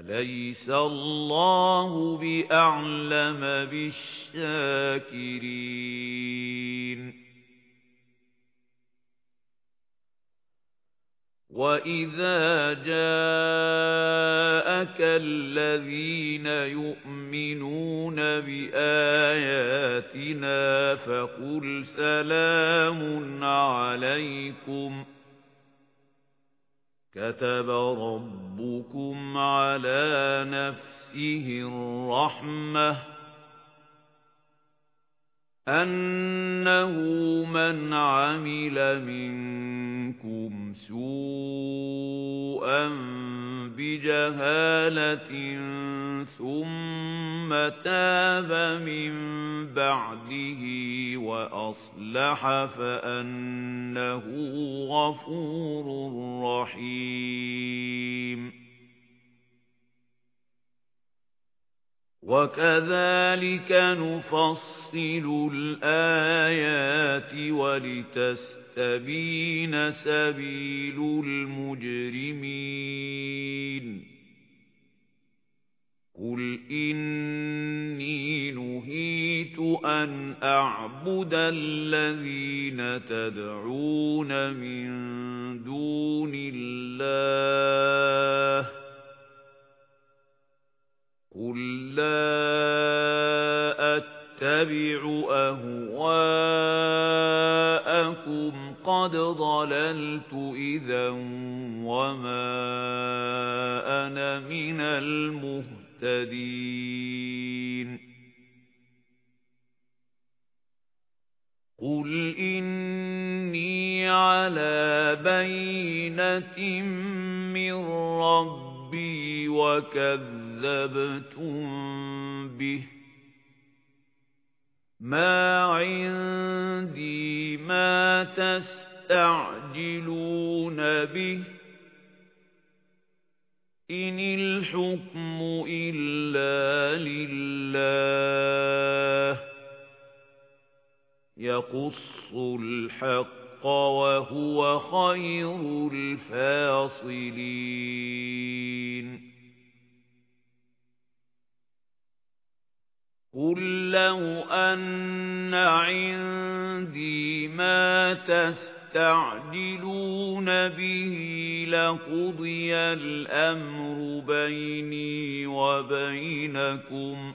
أَلَيْسَ اللَّهُ بِأَعْلَمَ بِالشَّاكِرِينَ وَإِذَا جَاءَكَ الَّذِينَ يُؤْمِنُونَ بِآيَاتِنَا فَقُلْ سَلَامٌ عَلَيْكُمْ كَتَبَ رَبُّكُمْ عَلَى نَفْسِهِ الرَّحْمَةَ أَنَّهُ مَنْ عَمِلَ مِنكُمْ سُوءًا بِجَهَالَةٍ ثُمَّ تَابَ مِن بَعْدِهِ وَأَصْلَحَ فَأَنَّهُ غَفُورٌ رَّحِيمٌ. وَكَذَلِكَ نُفَصِّلُ الْآيَاتِ وَلِتَسْتَبِينَ سَبِيلُ الْمُجْرِمِينَ. قُلْ إِنِّي نُهِيتُ أَنْ أَعْبُدَ الَّذِينَ تَدْعُونَ مِن دُونِ اللَّهِ قُل لَّا أَتَّبِعُ أَهْوَاءَكُمْ قَدْ ضَلَلْتُ إِذًا وَمَا أَنَا مِنَ الْمُهْتَدِينَ قُلْ إِنِّي عَلَى بَيِّنَةٍ مِّن رَّبِّي وَكَذَّبْتُم بِهِ. مَا عِندِي مَا تَسْتَعْجِلُونَ بِهِ. إِنِ الْحُكْمُ يَقُصُّ الْحَقَّ وَهُوَ خَيْرُ الْفَاصِلِينَ. قُل لَّوْ أَنَّ عِندِي مَا تَسْتَعْجِلُونَ بِهِ لَقُضِيَ الْأَمْرُ بَيْنِي وَبَيْنَكُمْ.